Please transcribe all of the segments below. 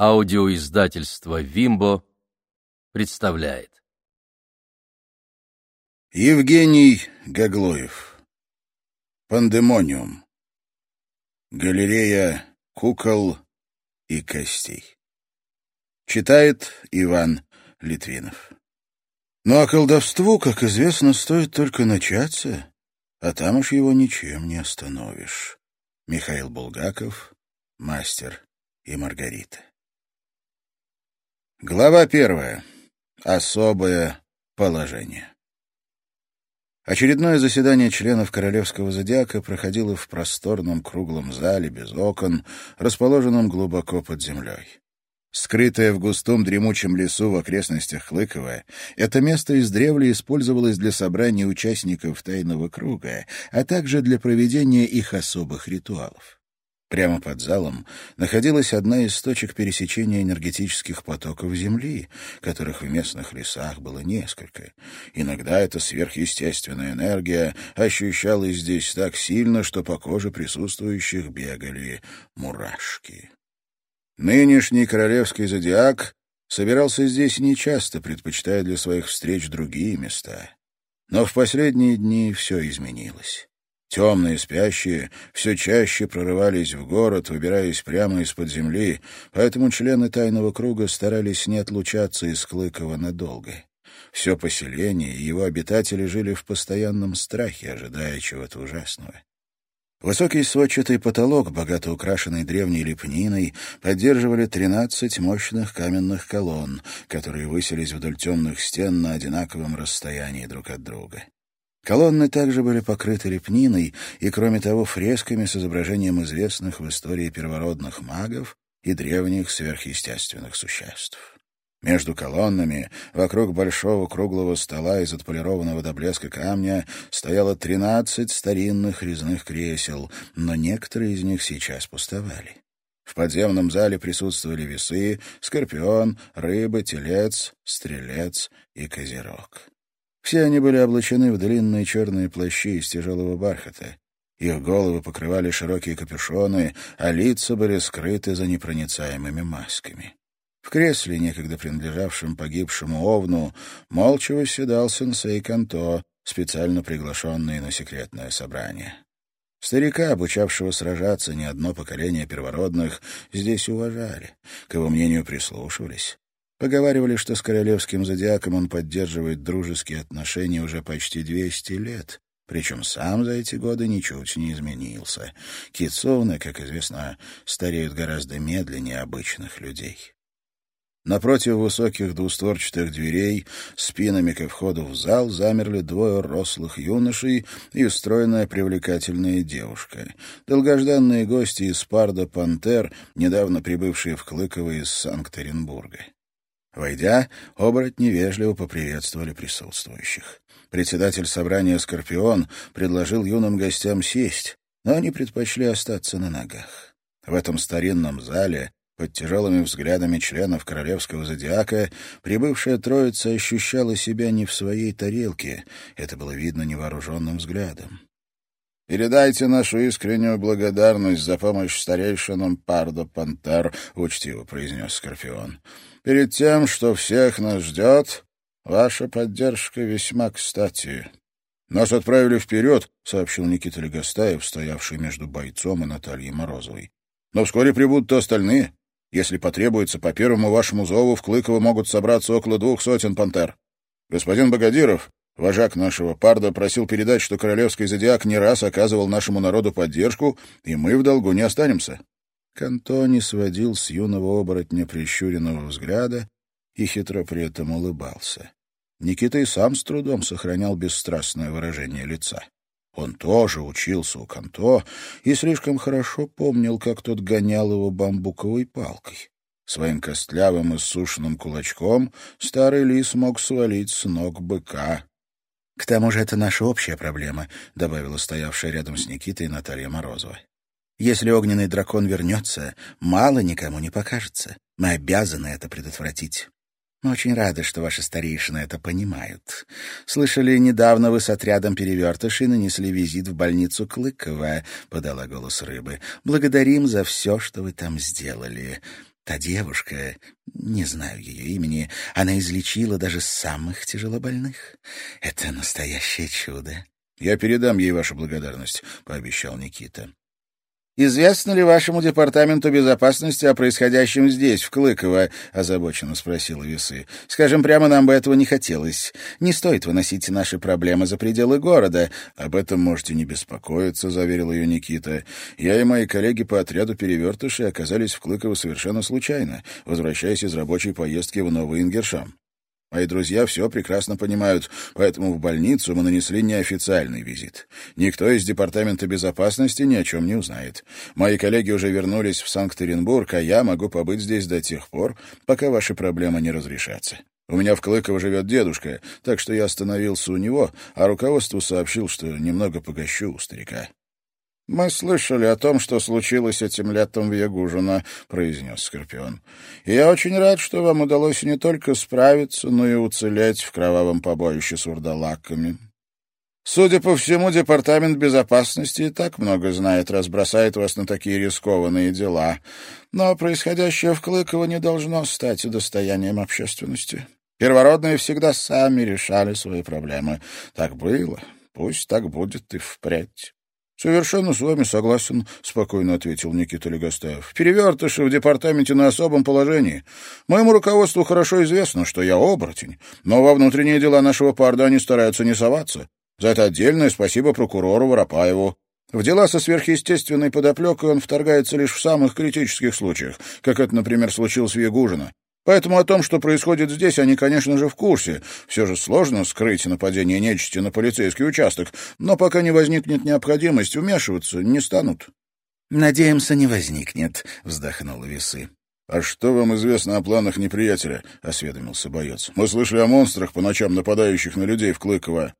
Аудиоиздательство «Вимбо» представляет. Евгений Гаглоев. Пандемониум. Галерея кукол и костей. Читает Иван Литвинов. Ну а колдовству, как известно, стоит только начаться, а там уж его ничем не остановишь. Михаил Булгаков, мастер и Маргарита. Глава первая. Особое положение. Очередное заседание членов Королевского зодиака проходило в просторном круглом зале без окон, расположенном глубоко под землей. Скрытое в густом дремучем лесу в окрестностях Хлыкова, это место издревле использовалось для собрания участников тайного круга, а также для проведения их особых ритуалов. Прямо под залом находилась одна из точек пересечения энергетических потоков Земли, которых в местных лесах было несколько. Иногда эта сверхъестественная энергия ощущалась здесь так сильно, что по коже присутствующих бегали мурашки. Нынешний королевский зодиак собирался здесь нечасто, предпочитая для своих встреч другие места. Но в последние дни все изменилось. Темные спящие все чаще прорывались в город, выбираясь прямо из-под земли, поэтому члены тайного круга старались не отлучаться из Клыкова надолго. Все поселение и его обитатели жили в постоянном страхе, ожидая чего-то ужасного. Высокий сводчатый потолок, богато украшенный древней лепниной, поддерживали тринадцать мощных каменных колонн, которые высились вдоль темных стен на одинаковом расстоянии друг от друга. Колонны также были покрыты лепниной и, кроме того, фресками с изображением известных в истории первородных магов и древних сверхъестественных существ. Между колоннами, вокруг большого круглого стола из отполированного до блеска камня, стояло тринадцать старинных резных кресел, но некоторые из них сейчас пустовали. В подземном зале присутствовали весы, скорпион, рыба, телец, стрелец и козерог. Все они были облачены в длинные черные плащи из тяжелого бархата. Их головы покрывали широкие капюшоны, а лица были скрыты за непроницаемыми масками. В кресле, некогда принадлежавшем погибшему Овну, молча восседал сенсей Канто, специально приглашенный на секретное собрание. Старика, обучавшего сражаться не одно поколение первородных, здесь уважали, к его мнению прислушивались. Поговаривали, что с королевским зодиаком он поддерживает дружеские отношения уже почти 200 лет, причем сам за эти годы ничуть не изменился. Кицуны, как известно, стареют гораздо медленнее обычных людей. Напротив высоких двустворчатых дверей, спинами ко входу в зал, замерли двое рослых юношей и стройная привлекательная девушка. Долгожданные гости из Парда Пантер, недавно прибывшие в Клыково из Санкт-Петербурга. Войдя, оборотни вежливо поприветствовали присутствующих. Председатель собрания «Скорпион» предложил юным гостям сесть, но они предпочли остаться на ногах. В этом старинном зале, под тяжелыми взглядами членов королевского зодиака, прибывшая троица ощущала себя не в своей тарелке, это было видно невооруженным взглядом. «Передайте нашу искреннюю благодарность за помощь старейшинам Пардо Пантер», — учтиво произнес Скорпион. Перед тем, что всех нас ждет, ваша поддержка весьма кстати. Нас отправили вперед, — сообщил Никита Легостаев, стоявший между бойцом и Натальей Морозовой. Но вскоре прибудут остальные. Если потребуется, по первому вашему зову в Клыково могут собраться около двух сотен пантер. Господин Богодиров, вожак нашего парда, просил передать, что королевский зодиак не раз оказывал нашему народу поддержку, и мы в долгу не останемся. Канто не сводил с юного оборотня прищуренного взгляда и хитро при этом улыбался. Никита и сам с трудом сохранял бесстрастное выражение лица. Он тоже учился у Канто и слишком хорошо помнил, как тот гонял его бамбуковой палкой. Своим костлявым и сушеным кулачком старый лис мог свалить с ног быка. — К тому же это наша общая проблема, — добавила стоявшая рядом с Никитой Наталья Морозова. Если огненный дракон вернется, мало никому не покажется. Мы обязаны это предотвратить. Мы очень рады, что ваши старейшины это понимают. Слышали, недавно вы с отрядом перевертышей нанесли визит в больницу Клыкова, — подала голос рыбы. Благодарим за все, что вы там сделали. Та девушка, не знаю ее имени, она излечила даже самых тяжелобольных. Это настоящее чудо. «Я передам ей вашу благодарность», — пообещал Никита. «Известно ли вашему департаменту безопасности о происходящем здесь, в Клыково?» — озабоченно спросила Весы. «Скажем прямо, нам бы этого не хотелось. Не стоит выносить наши проблемы за пределы города». «Об этом можете не беспокоиться», — заверил ее Никита. «Я и мои коллеги по отряду перевертышей оказались в Клыково совершенно случайно, возвращаясь из рабочей поездки в Новый Ингершам. Мои друзья все прекрасно понимают, поэтому в больницу мы нанесли неофициальный визит. Никто из Департамента безопасности ни о чем не узнает. Мои коллеги уже вернулись в Санкт-Петербург, а я могу побыть здесь до тех пор, пока ваши проблемы не разрешатся. У меня в Клыково живет дедушка, так что я остановился у него, а руководству сообщил, что немного погощу у старика. «Мы слышали о том, что случилось этим летом в Ягужино», — произнес Скорпион. «И я очень рад, что вам удалось не только справиться, но и уцелеть в кровавом побоище с урдалаками. Судя по всему, Департамент безопасности и так много знает, разбросает вас на такие рискованные дела. Но происходящее в Клыково не должно стать достоянием общественности. Первородные всегда сами решали свои проблемы. Так было, пусть так будет и впредь». «Совершенно с вами согласен», — спокойно ответил Никита Легостаев. «Перевертыши в департаменте на особом положении. Моему руководству хорошо известно, что я оборотень, но во внутренние дела нашего парда они стараются не соваться. За это отдельное спасибо прокурору Воропаеву. В дела со сверхъестественной подоплекой он вторгается лишь в самых критических случаях, как это, например, случилось в Ягужино. Поэтому о том, что происходит здесь, они, конечно же, в курсе. Все же сложно скрыть нападение нечисти на полицейский участок, но пока не возникнет необходимость вмешиваться, не станут. «Надеемся, не возникнет», — вздохнула Весы. «А что вам известно о планах неприятеля?» — осведомился боец. «Мы слышали о монстрах, по ночам нападающих на людей в Клыково».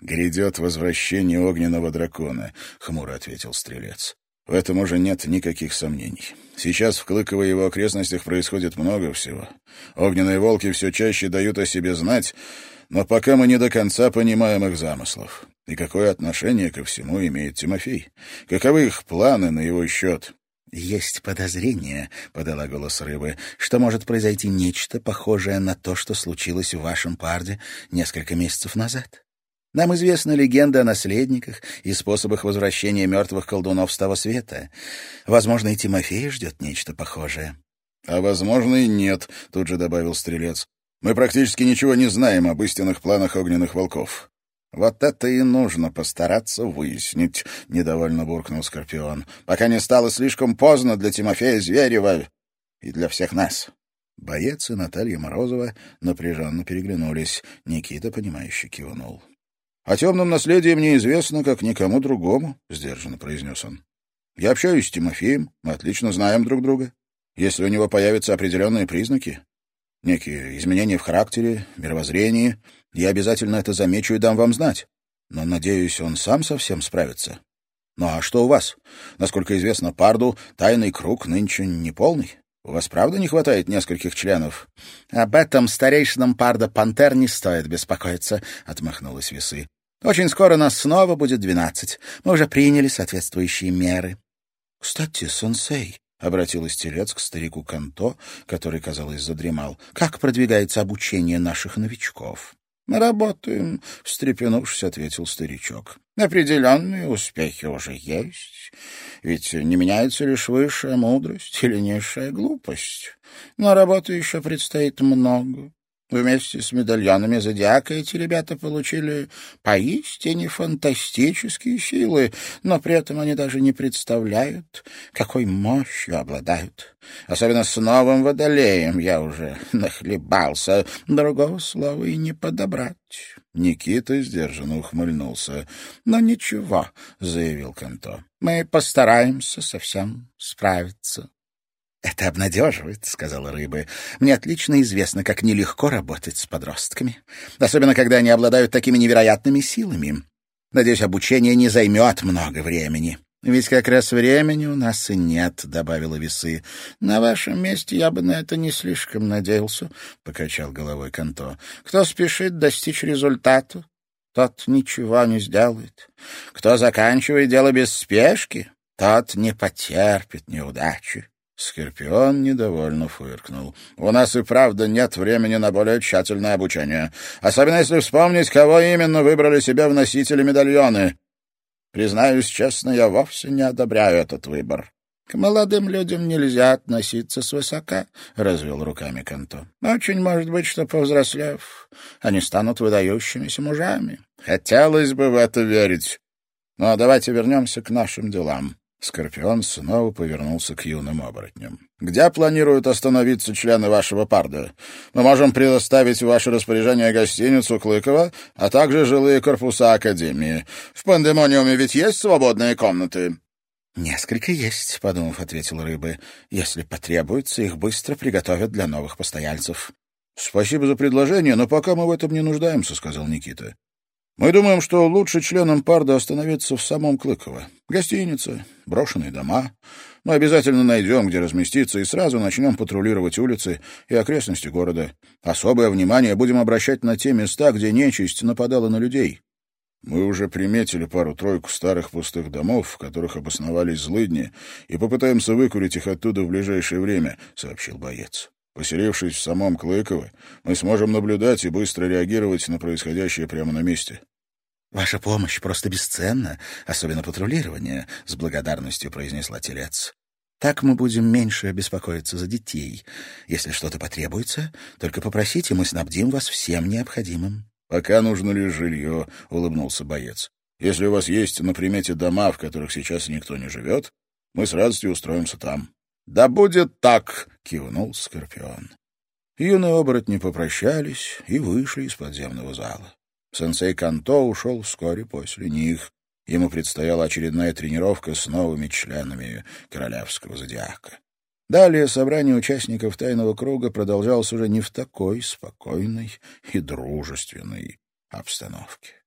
«Грядет возвращение огненного дракона», — хмуро ответил стрелец. В этом уже нет никаких сомнений. Сейчас в Клыково и его окрестностях происходит много всего. Огненные волки все чаще дают о себе знать, но пока мы не до конца понимаем их замыслов. И какое отношение ко всему имеет Тимофей? Каковы их планы на его счет? «Есть подозрение», — подала голос рыбы, — «что может произойти нечто похожее на то, что случилось в вашем парде несколько месяцев назад. Нам известна легенда о наследниках и способах возвращения мертвых колдунов с того света. Возможно, и Тимофея ждет нечто похожее. — А возможно и нет, — тут же добавил Стрелец. — Мы практически ничего не знаем об истинных планах огненных волков. — Вот это и нужно постараться выяснить, — недовольно буркнул Скорпион, — пока не стало слишком поздно для Тимофея Зверева и для всех нас. Боец и Наталья Морозова напряженно переглянулись. Никита, понимающе кивнул. «О темном наследии мне известно, как никому другому», — сдержанно произнес он. «Я общаюсь с Тимофеем, мы отлично знаем друг друга. Если у него появятся определенные признаки, некие изменения в характере, мировоззрении, я обязательно это замечу и дам вам знать. Но, надеюсь, он сам совсем справится. Ну а что у вас? Насколько известно Парду, тайный круг нынче не полный. У вас правда не хватает нескольких членов? — Об этом старейшинам Парда Пантер не стоит беспокоиться, — отмахнулась Весы. Очень скоро нас снова будет двенадцать. Мы уже приняли соответствующие меры. — Кстати, сенсей, — обратилась телец к старику Канто, который, казалось, задремал, — как продвигается обучение наших новичков? — Мы работаем, — встрепенувшись, ответил старичок. — Определенные успехи уже есть. Ведь не меняется лишь высшая мудрость или низшая глупость. Но работы еще предстоит много. Вместе с медальонами зодиака эти ребята получили поистине фантастические силы, но при этом они даже не представляют, какой мощью обладают. Особенно с новым водолеем я уже нахлебался, другого слова и не подобрать. Никита сдержанно ухмыльнулся. — Но ничего, — заявил Канто, — мы постараемся совсем справиться. «Это обнадеживает», — сказала рыба. «Мне отлично известно, как нелегко работать с подростками, особенно когда они обладают такими невероятными силами. Надеюсь, обучение не займет много времени». «Ведь как раз времени у нас и нет», — добавила весы. «На вашем месте я бы на это не слишком надеялся», — покачал головой Канто. «Кто спешит достичь результата, тот ничего не сделает. Кто заканчивает дело без спешки, тот не потерпит неудачи». Скорпион недовольно фыркнул. «У нас и правда нет времени на более тщательное обучение. Особенно если вспомнить, кого именно выбрали себе в носители медальоны. Признаюсь честно, я вовсе не одобряю этот выбор. — К молодым людям нельзя относиться свысока, — развел руками Канто. — Очень может быть, что, повзрослев, они станут выдающимися мужами. Хотелось бы в это верить. Но давайте вернемся к нашим делам. Скорпион снова повернулся к юным оборотням. «Где планируют остановиться члены вашего парда? Мы можем предоставить в ваше распоряжение гостиницу Клыкова, а также жилые корпуса Академии. В пандемониуме ведь есть свободные комнаты?» «Несколько есть», — подумав, ответил Рыбы. «Если потребуется, их быстро приготовят для новых постояльцев». «Спасибо за предложение, но пока мы в этом не нуждаемся», — сказал Никита. «Мы думаем, что лучше членам парда остановиться в самом Клыково. Гостиница, брошенные дома. Мы обязательно найдем, где разместиться, и сразу начнем патрулировать улицы и окрестности города. Особое внимание будем обращать на те места, где нечисть нападала на людей. Мы уже приметили пару-тройку старых пустых домов, в которых обосновались злыдни, и попытаемся выкурить их оттуда в ближайшее время, — сообщил боец. Поселившись в самом Клыково, мы сможем наблюдать и быстро реагировать на происходящее прямо на месте. «Ваша помощь просто бесценна, особенно патрулирование», — с благодарностью произнесла телец. «Так мы будем меньше беспокоиться за детей. Если что-то потребуется, только попросите, мы снабдим вас всем необходимым». «Пока нужно лишь жилье», — улыбнулся боец. «Если у вас есть на примете дома, в которых сейчас никто не живет, мы с радостью устроимся там». «Да будет так!» — кивнул Скорпион. Юные оборотни попрощались и вышли из подземного зала. Сенсей Канто ушел вскоре после них. Ему предстояла очередная тренировка с новыми членами королевского зодиака. Далее собрание участников тайного круга продолжалось уже не в такой спокойной и дружественной обстановке.